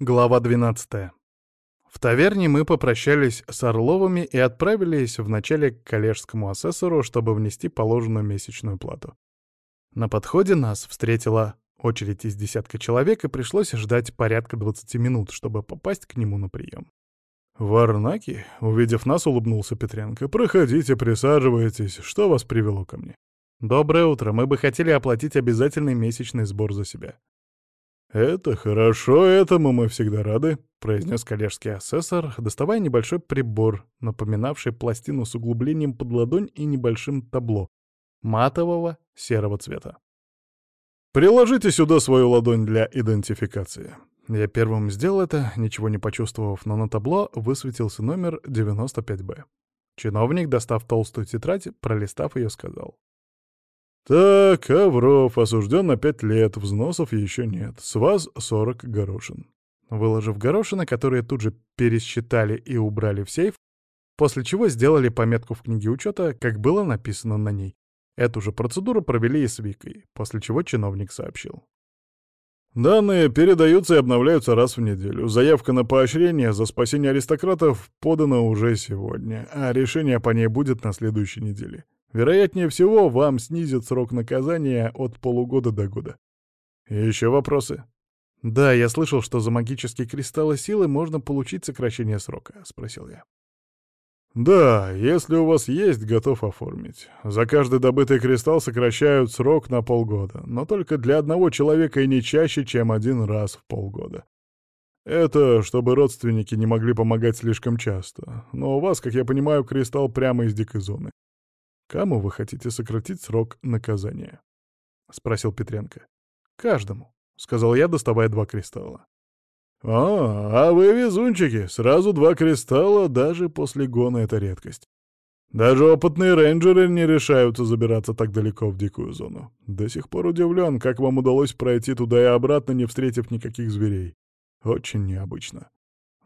Глава 12. В таверне мы попрощались с Орловыми и отправились вначале к коллежскому асессору, чтобы внести положенную месячную плату. На подходе нас встретила очередь из десятка человек, и пришлось ждать порядка 20 минут, чтобы попасть к нему на прием. «Варнаки?» — увидев нас, улыбнулся Петренко. «Проходите, присаживайтесь. Что вас привело ко мне?» «Доброе утро. Мы бы хотели оплатить обязательный месячный сбор за себя». «Это хорошо, этому мы всегда рады», — произнес коллежский асессор, доставая небольшой прибор, напоминавший пластину с углублением под ладонь и небольшим табло, матового серого цвета. «Приложите сюда свою ладонь для идентификации». Я первым сделал это, ничего не почувствовав, но на табло высветился номер 95Б. Чиновник, достав толстую тетрадь, пролистав ее, сказал. «Так, Авров осужден на пять лет, взносов еще нет. С вас сорок горошин». Выложив горошины, которые тут же пересчитали и убрали в сейф, после чего сделали пометку в книге учета, как было написано на ней. Эту же процедуру провели и с Викой, после чего чиновник сообщил. Данные передаются и обновляются раз в неделю. Заявка на поощрение за спасение аристократов подана уже сегодня, а решение по ней будет на следующей неделе. Вероятнее всего, вам снизят срок наказания от полугода до года. Еще вопросы? Да, я слышал, что за магические кристаллы силы можно получить сокращение срока, спросил я. Да, если у вас есть, готов оформить. За каждый добытый кристалл сокращают срок на полгода, но только для одного человека и не чаще, чем один раз в полгода. Это чтобы родственники не могли помогать слишком часто. Но у вас, как я понимаю, кристалл прямо из дикой зоны. «Кому вы хотите сократить срок наказания?» — спросил Петренко. «Каждому», — сказал я, доставая два кристалла. «А, а вы везунчики! Сразу два кристалла, даже после гона это редкость. Даже опытные рейнджеры не решаются забираться так далеко в дикую зону. До сих пор удивлен, как вам удалось пройти туда и обратно, не встретив никаких зверей. Очень необычно.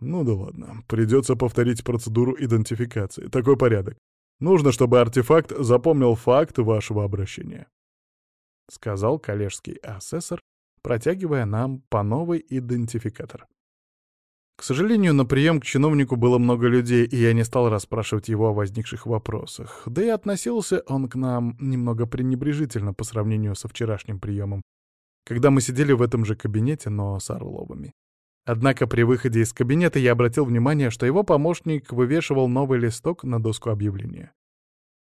Ну да ладно, придется повторить процедуру идентификации. Такой порядок. Нужно, чтобы артефакт запомнил факт вашего обращения», — сказал коллежский асессор, протягивая нам по новый идентификатор. К сожалению, на прием к чиновнику было много людей, и я не стал расспрашивать его о возникших вопросах. Да и относился он к нам немного пренебрежительно по сравнению со вчерашним приемом, когда мы сидели в этом же кабинете, но с Орловыми. Однако при выходе из кабинета я обратил внимание, что его помощник вывешивал новый листок на доску объявления.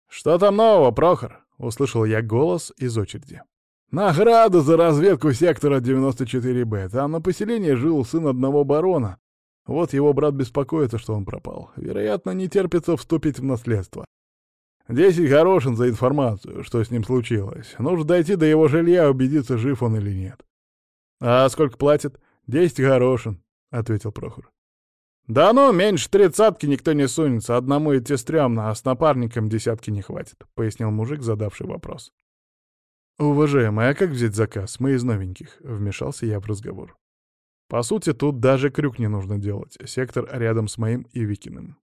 «Что там нового, Прохор?» — услышал я голос из очереди. «Награда за разведку сектора 94Б. Там на поселении жил сын одного барона. Вот его брат беспокоится, что он пропал. Вероятно, не терпится вступить в наследство. Десять горошин за информацию, что с ним случилось. Нужно дойти до его жилья, убедиться, жив он или нет». «А сколько платит?» «Десять горошин», — ответил Прохор. «Да ну, меньше тридцатки никто не сунется, одному идти стрёмно, а с напарником десятки не хватит», — пояснил мужик, задавший вопрос. «Уважаемый, а как взять заказ? Мы из новеньких», — вмешался я в разговор. «По сути, тут даже крюк не нужно делать. Сектор рядом с моим и Викиным».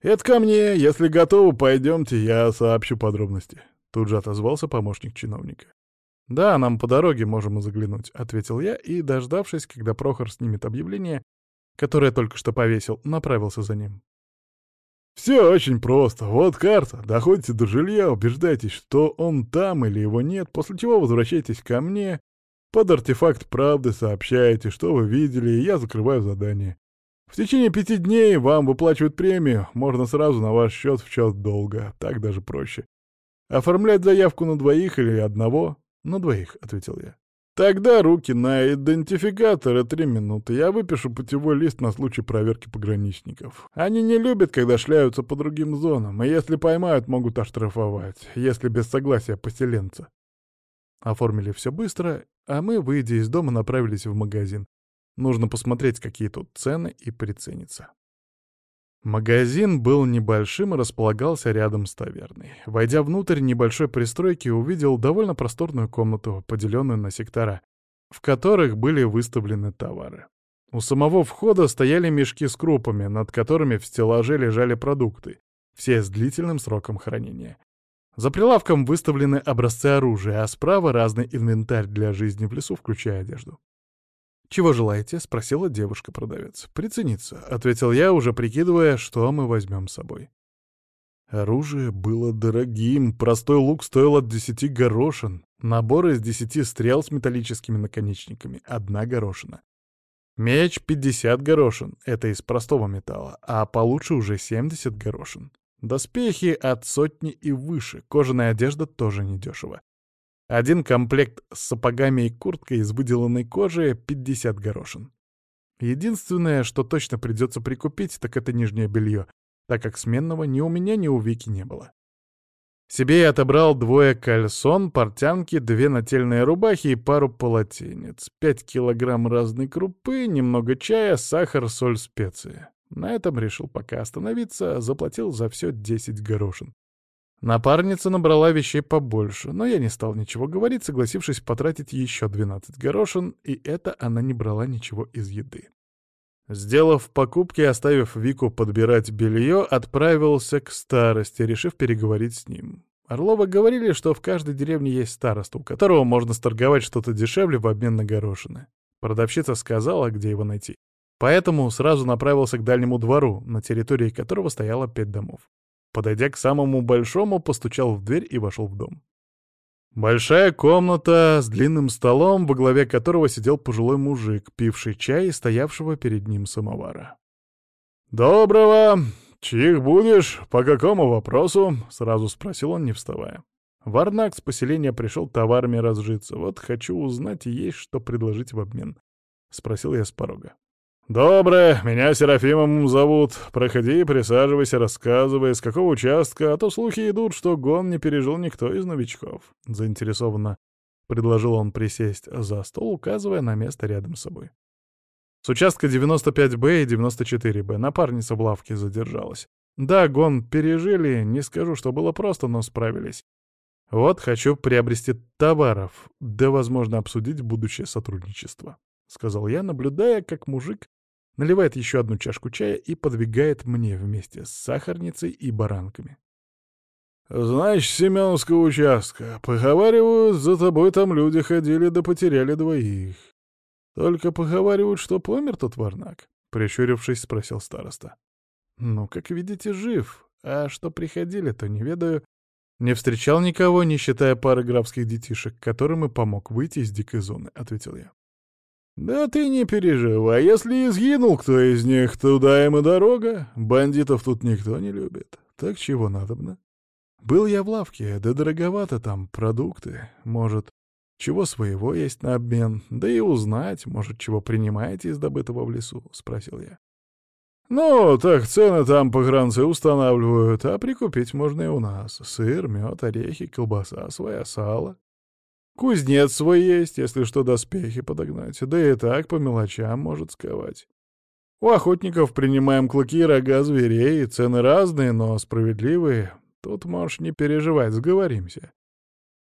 «Это ко мне. Если готовы, пойдемте, я сообщу подробности», — тут же отозвался помощник чиновника. «Да, нам по дороге можем заглянуть», — ответил я, и, дождавшись, когда Прохор снимет объявление, которое только что повесил, направился за ним. «Все очень просто. Вот карта. Доходите до жилья, убеждайтесь, что он там или его нет, после чего возвращайтесь ко мне. Под артефакт правды сообщаете, что вы видели, и я закрываю задание. В течение пяти дней вам выплачивают премию, можно сразу на ваш счет в счет долга, так даже проще. Оформлять заявку на двоих или одного «На двоих», — ответил я. «Тогда руки на идентификатор и три минуты. Я выпишу путевой лист на случай проверки пограничников. Они не любят, когда шляются по другим зонам, и если поймают, могут оштрафовать, если без согласия поселенца». Оформили все быстро, а мы, выйдя из дома, направились в магазин. Нужно посмотреть, какие тут цены, и прицениться. Магазин был небольшим и располагался рядом с таверной. Войдя внутрь небольшой пристройки, увидел довольно просторную комнату, поделенную на сектора, в которых были выставлены товары. У самого входа стояли мешки с крупами, над которыми в стеллаже лежали продукты, все с длительным сроком хранения. За прилавком выставлены образцы оружия, а справа разный инвентарь для жизни в лесу, включая одежду. «Чего желаете?» — спросила девушка-продавец. «Прицениться», — ответил я, уже прикидывая, что мы возьмем с собой. Оружие было дорогим, простой лук стоил от десяти горошин, набор из десяти стрел с металлическими наконечниками — одна горошина. Меч — пятьдесят горошин, это из простого металла, а получше уже семьдесят горошин. Доспехи от сотни и выше, кожаная одежда тоже недешево. Один комплект с сапогами и курткой из выделанной кожи — 50 горошин. Единственное, что точно придется прикупить, так это нижнее белье, так как сменного ни у меня, ни у Вики не было. Себе я отобрал двое кальсон, портянки, две нательные рубахи и пару полотенец, пять килограмм разной крупы, немного чая, сахар, соль, специи. На этом решил пока остановиться, заплатил за все 10 горошин. Напарница набрала вещей побольше, но я не стал ничего говорить, согласившись потратить еще 12 горошин, и это она не брала ничего из еды. Сделав покупки и оставив Вику подбирать белье, отправился к старости, решив переговорить с ним. Орловы говорили, что в каждой деревне есть староста, у которого можно сторговать что-то дешевле в обмен на горошины. Продавщица сказала, где его найти. Поэтому сразу направился к дальнему двору, на территории которого стояло пять домов. Подойдя к самому большому, постучал в дверь и вошел в дом. Большая комната с длинным столом, во главе которого сидел пожилой мужик, пивший чай и стоявшего перед ним самовара. «Доброго! Чьих будешь? По какому вопросу?» — сразу спросил он, не вставая. Варнак с поселения пришел товарами разжиться. Вот хочу узнать, есть что предложить в обмен. — спросил я с порога. «Доброе, меня Серафимом зовут. Проходи, присаживайся, рассказывай, с какого участка, а то слухи идут, что гон не пережил никто из новичков». Заинтересованно предложил он присесть за стол, указывая на место рядом с собой. С участка 95Б и 94Б напарница в лавке задержалась. Да, гон пережили, не скажу, что было просто, но справились. Вот хочу приобрести товаров, да, возможно, обсудить будущее сотрудничество. — сказал я, наблюдая, как мужик наливает еще одну чашку чая и подвигает мне вместе с сахарницей и баранками. «Значит, Семеновского участка. Поговаривают, за тобой там люди ходили да потеряли двоих. Только поговаривают, что помер тот варнак», — прищурившись, спросил староста. «Ну, как видите, жив. А что приходили, то не ведаю. Не встречал никого, не считая пары графских детишек, которым и помог выйти из дикой зоны», — ответил я. «Да ты не переживай, если и сгинул кто из них, туда им и дорога. Бандитов тут никто не любит. Так чего надобно? Был я в лавке, да дороговато там продукты. Может, чего своего есть на обмен, да и узнать, может, чего принимаете из добытого в лесу?» — спросил я. «Ну, так цены там погранцы устанавливают, а прикупить можно и у нас. Сыр, мед, орехи, колбаса, своя сало. Кузнец свой есть, если что, доспехи подогнать. Да и так по мелочам может сковать. У охотников принимаем клыки рога зверей, цены разные, но справедливые. Тут можешь не переживать, сговоримся.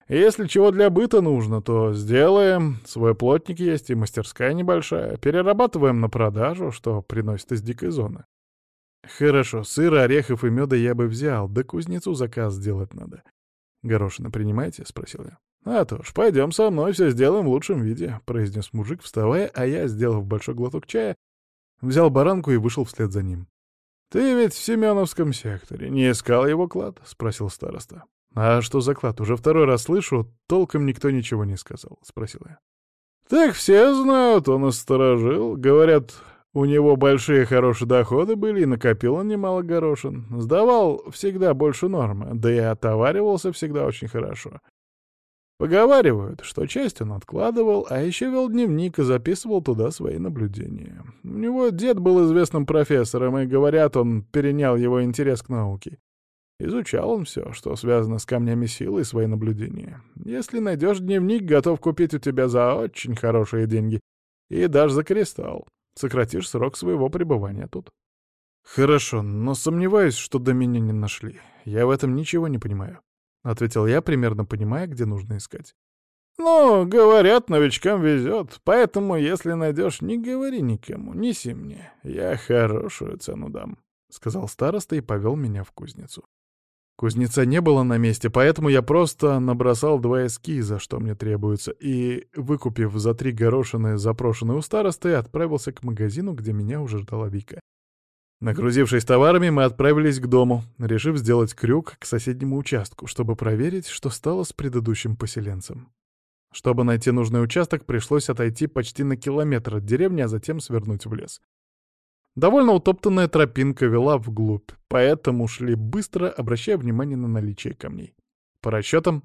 Если чего для быта нужно, то сделаем. Свой плотник есть и мастерская небольшая. Перерабатываем на продажу, что приносит из дикой зоны. Хорошо, сыра, орехов и меда я бы взял, да кузнецу заказ сделать надо. Горошина принимаете? — спросил я. «А то ж, пойдем со мной, все сделаем в лучшем виде», — произнес мужик, вставая, а я, сделав большой глоток чая, взял баранку и вышел вслед за ним. «Ты ведь в Семеновском секторе. Не искал его клад?» — спросил староста. «А что за клад? Уже второй раз слышу, толком никто ничего не сказал», — спросил я. «Так все знают, он осторожил. Говорят, у него большие хорошие доходы были, и накопил он немало горошин. Сдавал всегда больше нормы, да и отоваривался всегда очень хорошо. Поговаривают, что часть он откладывал, а еще вел дневник и записывал туда свои наблюдения. У него дед был известным профессором, и, говорят, он перенял его интерес к науке. Изучал он все, что связано с камнями силы и свои наблюдения. Если найдешь дневник, готов купить у тебя за очень хорошие деньги. И даже за кристалл. Сократишь срок своего пребывания тут. Хорошо, но сомневаюсь, что до меня не нашли. Я в этом ничего не понимаю. — ответил я, примерно понимая, где нужно искать. «Ну, говорят, новичкам везет, поэтому, если найдешь, не говори никому, неси мне. Я хорошую цену дам», — сказал староста и повел меня в кузницу. Кузнеца не было на месте, поэтому я просто набросал два эскиза, что мне требуется, и, выкупив за три горошины запрошенные у старосты, отправился к магазину, где меня уже ждала Вика. Нагрузившись товарами, мы отправились к дому, решив сделать крюк к соседнему участку, чтобы проверить, что стало с предыдущим поселенцем. Чтобы найти нужный участок, пришлось отойти почти на километр от деревни, а затем свернуть в лес. Довольно утоптанная тропинка вела вглубь, поэтому шли быстро, обращая внимание на наличие камней. По расчетам,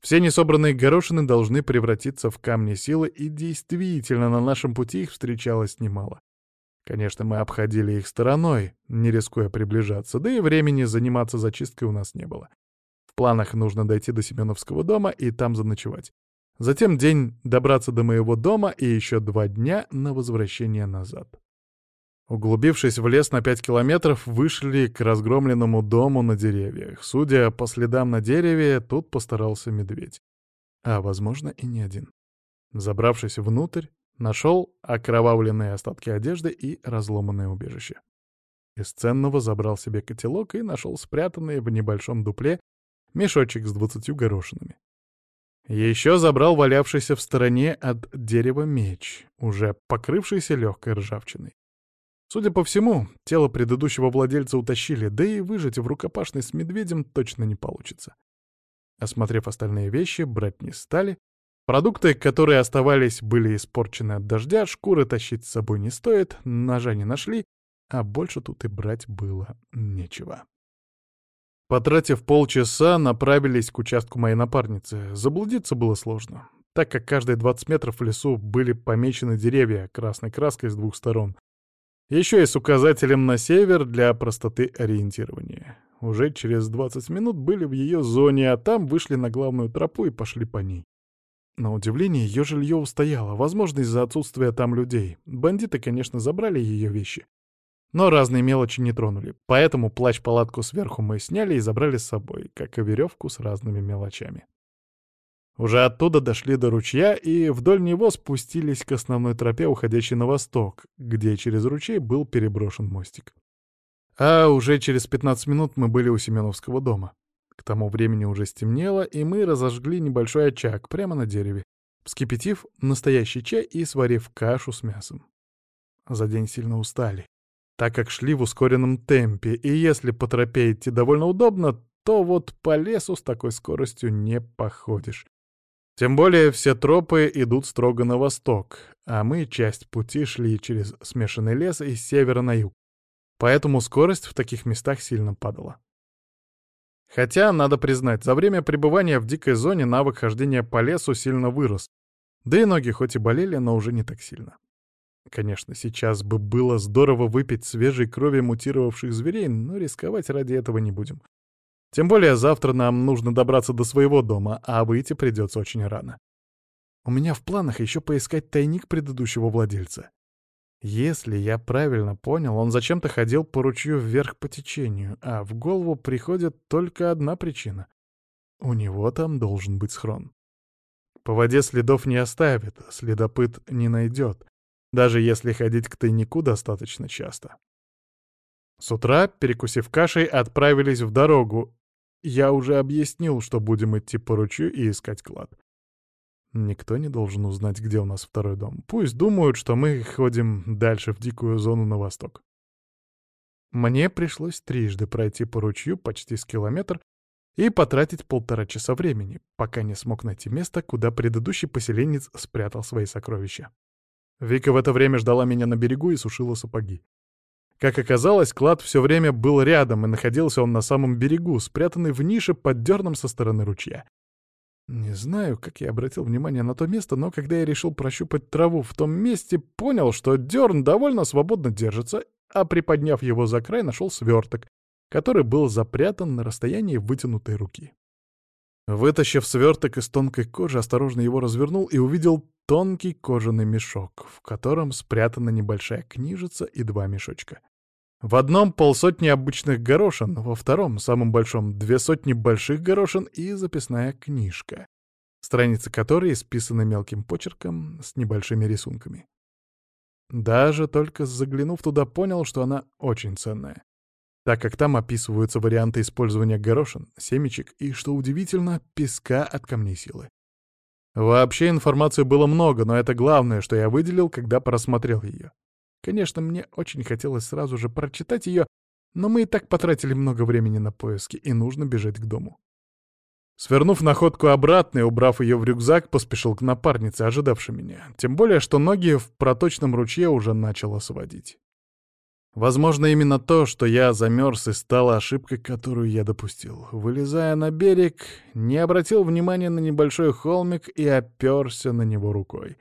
все несобранные горошины должны превратиться в камни силы, и действительно на нашем пути их встречалось немало. Конечно, мы обходили их стороной, не рискуя приближаться, да и времени заниматься зачисткой у нас не было. В планах нужно дойти до Семеновского дома и там заночевать. Затем день добраться до моего дома и еще два дня на возвращение назад. Углубившись в лес на пять километров, вышли к разгромленному дому на деревьях. Судя по следам на дереве, тут постарался медведь. А, возможно, и не один. Забравшись внутрь, нашел окровавленные остатки одежды и разломанное убежище. Из ценного забрал себе котелок и нашел спрятанный в небольшом дупле мешочек с двадцатью горошинами. Еще забрал валявшийся в стороне от дерева меч, уже покрывшийся легкой ржавчиной. Судя по всему, тело предыдущего владельца утащили, да и выжить в рукопашной с медведем точно не получится. Осмотрев остальные вещи, брать не стали. Продукты, которые оставались, были испорчены от дождя, шкуры тащить с собой не стоит, ножа не нашли, а больше тут и брать было нечего. Потратив полчаса, направились к участку моей напарницы. Заблудиться было сложно, так как каждые 20 метров в лесу были помечены деревья красной краской с двух сторон, еще и с указателем на север для простоты ориентирования. Уже через 20 минут были в ее зоне, а там вышли на главную тропу и пошли по ней. На удивление, ее жилье устояло, возможно, из-за отсутствия там людей. Бандиты, конечно, забрали ее вещи. Но разные мелочи не тронули, поэтому плащ-палатку сверху мы сняли и забрали с собой, как и веревку с разными мелочами. Уже оттуда дошли до ручья и вдоль него спустились к основной тропе, уходящей на восток, где через ручей был переброшен мостик. А уже через 15 минут мы были у Семеновского дома. К тому времени уже стемнело, и мы разожгли небольшой очаг прямо на дереве, вскипятив настоящий чай и сварив кашу с мясом. За день сильно устали, так как шли в ускоренном темпе, и если по тропе идти довольно удобно, то вот по лесу с такой скоростью не походишь. Тем более все тропы идут строго на восток, а мы часть пути шли через смешанный лес из севера на юг. Поэтому скорость в таких местах сильно падала. Хотя, надо признать, за время пребывания в дикой зоне навык хождения по лесу сильно вырос. Да и ноги хоть и болели, но уже не так сильно. Конечно, сейчас бы было здорово выпить свежей крови мутировавших зверей, но рисковать ради этого не будем. Тем более завтра нам нужно добраться до своего дома, а выйти придется очень рано. У меня в планах еще поискать тайник предыдущего владельца. Если я правильно понял, он зачем-то ходил по ручью вверх по течению, а в голову приходит только одна причина. У него там должен быть схрон. По воде следов не оставит, следопыт не найдет, даже если ходить к тайнику достаточно часто. С утра, перекусив кашей, отправились в дорогу, я уже объяснил, что будем идти по ручью и искать клад. Никто не должен узнать, где у нас второй дом. Пусть думают, что мы ходим дальше в дикую зону на восток. Мне пришлось трижды пройти по ручью почти с километр и потратить полтора часа времени, пока не смог найти место, куда предыдущий поселенец спрятал свои сокровища. Вика в это время ждала меня на берегу и сушила сапоги. Как оказалось, клад все время был рядом, и находился он на самом берегу, спрятанный в нише под дерном со стороны ручья. Не знаю, как я обратил внимание на то место, но когда я решил прощупать траву в том месте, понял, что дерн довольно свободно держится, а приподняв его за край, нашел сверток, который был запрятан на расстоянии вытянутой руки. Вытащив сверток из тонкой кожи, осторожно его развернул и увидел тонкий кожаный мешок, в котором спрятана небольшая книжица и два мешочка. В одном полсотни обычных горошин, во втором, самом большом, две сотни больших горошин и записная книжка, страницы которой исписаны мелким почерком с небольшими рисунками. Даже только заглянув туда, понял, что она очень ценная. так как там описываются варианты использования горошин, семечек и, что удивительно, песка от камней силы. Вообще информации было много, но это главное, что я выделил, когда просмотрел ее. Конечно, мне очень хотелось сразу же прочитать ее, но мы и так потратили много времени на поиски, и нужно бежать к дому. Свернув находку обратно и убрав ее в рюкзак, поспешил к напарнице, ожидавшей меня. Тем более, что ноги в проточном ручье уже начало сводить. Возможно, именно то, что я замерз и стало ошибкой, которую я допустил. Вылезая на берег, не обратил внимания на небольшой холмик и оперся на него рукой.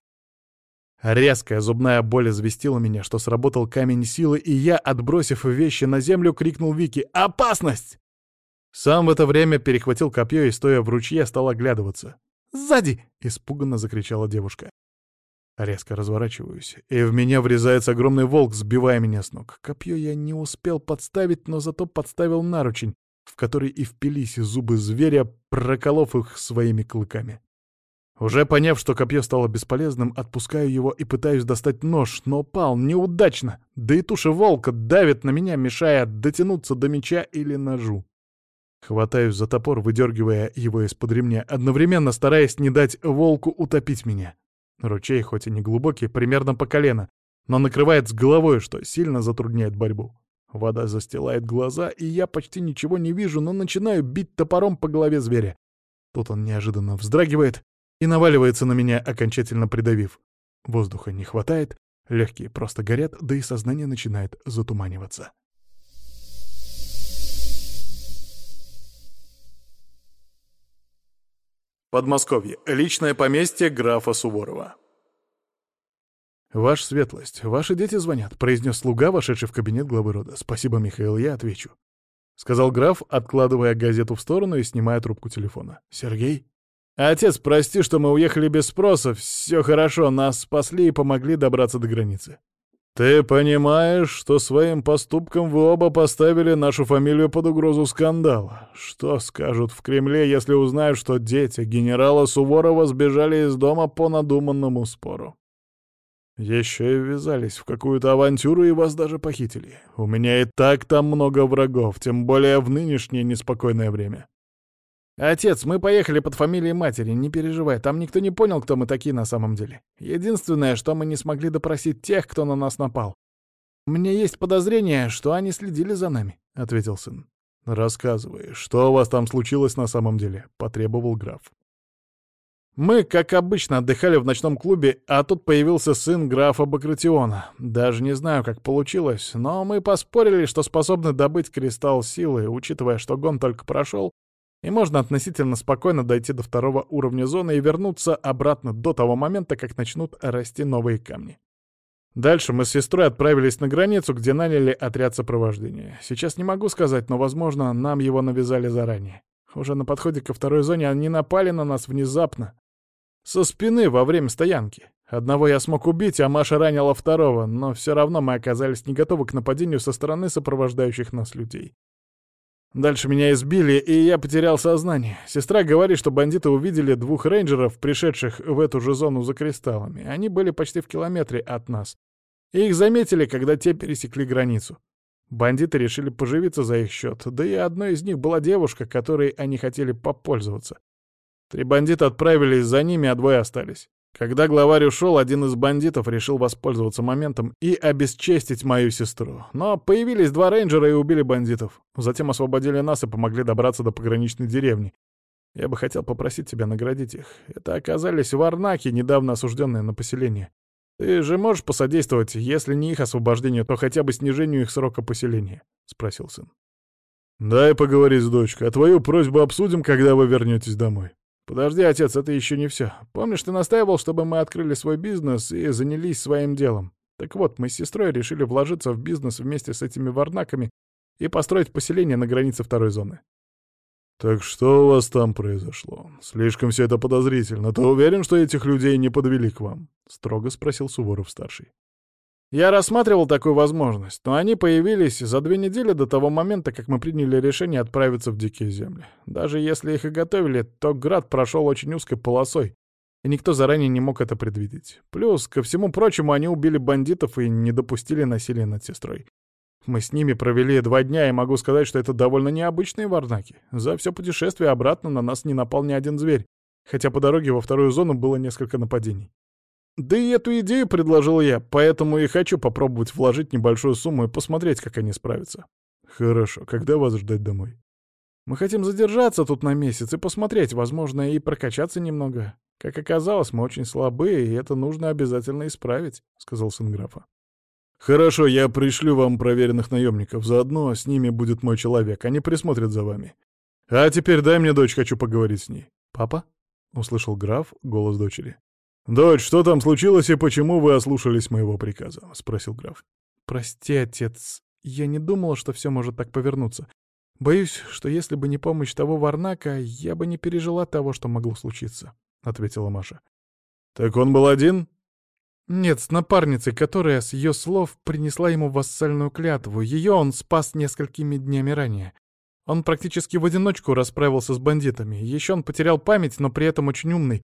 Резкая зубная боль известила меня, что сработал камень силы, и я, отбросив вещи на землю, крикнул Вики «Опасность!». Сам в это время перехватил копье и, стоя в ручье, стал оглядываться. «Сзади!» — испуганно закричала девушка. Резко разворачиваюсь, и в меня врезается огромный волк, сбивая меня с ног. Копье я не успел подставить, но зато подставил наручень, в который и впились зубы зверя, проколов их своими клыками. Уже поняв, что копье стало бесполезным, отпускаю его и пытаюсь достать нож, но пал неудачно, да и туша волка давит на меня, мешая дотянуться до меча или ножу. Хватаюсь за топор, выдергивая его из-под ремня, одновременно стараясь не дать волку утопить меня. Ручей, хоть и не глубокий, примерно по колено, но накрывает с головой, что сильно затрудняет борьбу. Вода застилает глаза, и я почти ничего не вижу, но начинаю бить топором по голове зверя. Тут он неожиданно вздрагивает и наваливается на меня, окончательно придавив. Воздуха не хватает, легкие просто горят, да и сознание начинает затуманиваться. Подмосковье. Личное поместье графа Суворова. «Ваша светлость, ваши дети звонят», — произнес слуга, вошедший в кабинет главы рода. «Спасибо, Михаил, я отвечу», — сказал граф, откладывая газету в сторону и снимая трубку телефона. «Сергей?» «Отец, прости, что мы уехали без спроса. Все хорошо, нас спасли и помогли добраться до границы. «Ты понимаешь, что своим поступком вы оба поставили нашу фамилию под угрозу скандала? Что скажут в Кремле, если узнают, что дети генерала Суворова сбежали из дома по надуманному спору? Еще и ввязались в какую-то авантюру и вас даже похитили. У меня и так там много врагов, тем более в нынешнее неспокойное время. «Отец, мы поехали под фамилией матери, не переживай, там никто не понял, кто мы такие на самом деле. Единственное, что мы не смогли допросить тех, кто на нас напал. Меня есть подозрение, что они следили за нами», — ответил сын. «Рассказывай, что у вас там случилось на самом деле?» — потребовал граф. Мы, как обычно, отдыхали в ночном клубе, а тут появился сын графа Багратиона. Даже не знаю, как получилось, но мы поспорили, что способны добыть кристалл силы, учитывая, что гон только прошел, и можно относительно спокойно дойти до второго уровня зоны и вернуться обратно до того момента, как начнут расти новые камни. Дальше мы с сестрой отправились на границу, где наняли отряд сопровождения. Сейчас не могу сказать, но, возможно, нам его навязали заранее. Уже на подходе ко второй зоне они напали на нас внезапно. Со спины во время стоянки. Одного я смог убить, а Маша ранила второго, но все равно мы оказались не готовы к нападению со стороны сопровождающих нас людей. Дальше меня избили, и я потерял сознание. Сестра говорит, что бандиты увидели двух рейнджеров, пришедших в эту же зону за кристаллами. Они были почти в километре от нас. И их заметили, когда те пересекли границу. Бандиты решили поживиться за их счет, да и одной из них была девушка, которой они хотели попользоваться. Три бандита отправились за ними, а двое остались. Когда главарь ушел, один из бандитов решил воспользоваться моментом и обесчестить мою сестру. Но появились два рейнджера и убили бандитов. Затем освободили нас и помогли добраться до пограничной деревни. Я бы хотел попросить тебя наградить их. Это оказались варнаки, недавно осужденные на поселение. Ты же можешь посодействовать, если не их освобождению, то хотя бы снижению их срока поселения?» — спросил сын. «Дай поговорить с дочкой, а твою просьбу обсудим, когда вы вернетесь домой». «Подожди, отец, это еще не все. Помнишь, ты настаивал, чтобы мы открыли свой бизнес и занялись своим делом? Так вот, мы с сестрой решили вложиться в бизнес вместе с этими варнаками и построить поселение на границе второй зоны». «Так что у вас там произошло? Слишком все это подозрительно. Ты уверен, что этих людей не подвели к вам?» — строго спросил Суворов-старший. Я рассматривал такую возможность, но они появились за две недели до того момента, как мы приняли решение отправиться в дикие земли. Даже если их и готовили, то град прошел очень узкой полосой, и никто заранее не мог это предвидеть. Плюс, ко всему прочему, они убили бандитов и не допустили насилия над сестрой. Мы с ними провели два дня, и могу сказать, что это довольно необычные варнаки. За все путешествие обратно на нас не напал ни один зверь, хотя по дороге во вторую зону было несколько нападений. Да и эту идею предложил я, поэтому и хочу попробовать вложить небольшую сумму и посмотреть, как они справятся. Хорошо, когда вас ждать домой? Мы хотим задержаться тут на месяц и посмотреть, возможно, и прокачаться немного. Как оказалось, мы очень слабые, и это нужно обязательно исправить, — сказал сын графа. «Хорошо, я пришлю вам проверенных наемников. Заодно с ними будет мой человек. Они присмотрят за вами. А теперь дай мне дочь, хочу поговорить с ней». «Папа?» — услышал граф голос дочери. «Дочь, что там случилось и почему вы ослушались моего приказа?» — спросил граф. «Прости, отец. Я не думал, что все может так повернуться. Боюсь, что если бы не помощь того Варнака, я бы не пережила того, что могло случиться», — ответила Маша. «Так он был один?» Нет, с напарницей, которая, с ее слов, принесла ему вассальную клятву. Ее он спас несколькими днями ранее. Он практически в одиночку расправился с бандитами. Еще он потерял память, но при этом очень умный.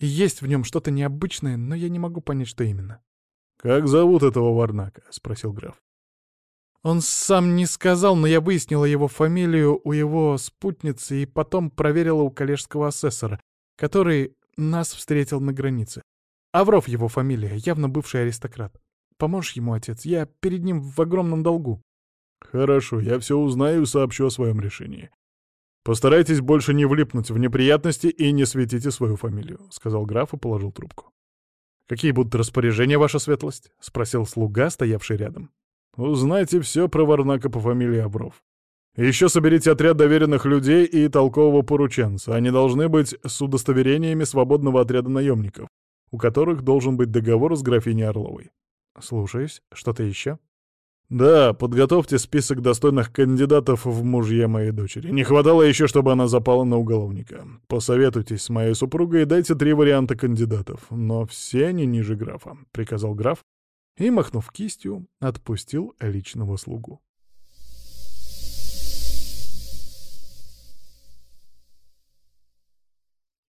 И есть в нем что-то необычное, но я не могу понять, что именно. «Как зовут этого Варнака?» — спросил граф. Он сам не сказал, но я выяснила его фамилию у его спутницы и потом проверила у коллежского асессора, который нас встретил на границе. Авров его фамилия, явно бывший аристократ. Поможешь ему, отец? Я перед ним в огромном долгу. Хорошо, я все узнаю и сообщу о своем решении. Постарайтесь больше не влипнуть в неприятности и не светите свою фамилию, сказал граф и положил трубку. Какие будут распоряжения, ваша светлость? спросил слуга, стоявший рядом. Узнайте все про Варнака по фамилии Авров. Еще соберите отряд доверенных людей и толкового порученца. Они должны быть с удостоверениями свободного отряда наемников у которых должен быть договор с графиней Орловой. Слушаюсь. Что-то еще? Да, подготовьте список достойных кандидатов в мужья моей дочери. Не хватало еще, чтобы она запала на уголовника. Посоветуйтесь с моей супругой и дайте три варианта кандидатов, но все не ниже графа, — приказал граф и, махнув кистью, отпустил личного слугу.